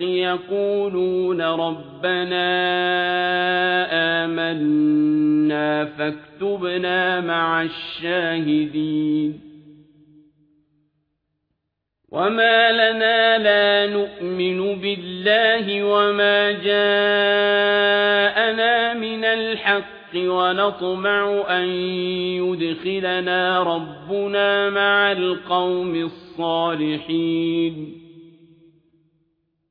يقولون ربنا آمنا فاكتبنا مع الشاهدين. وما لنا لا نؤمن بالله وما جاءنا من الحق ونطمع أن يدخلنا ربنا مع القوم الصالحين.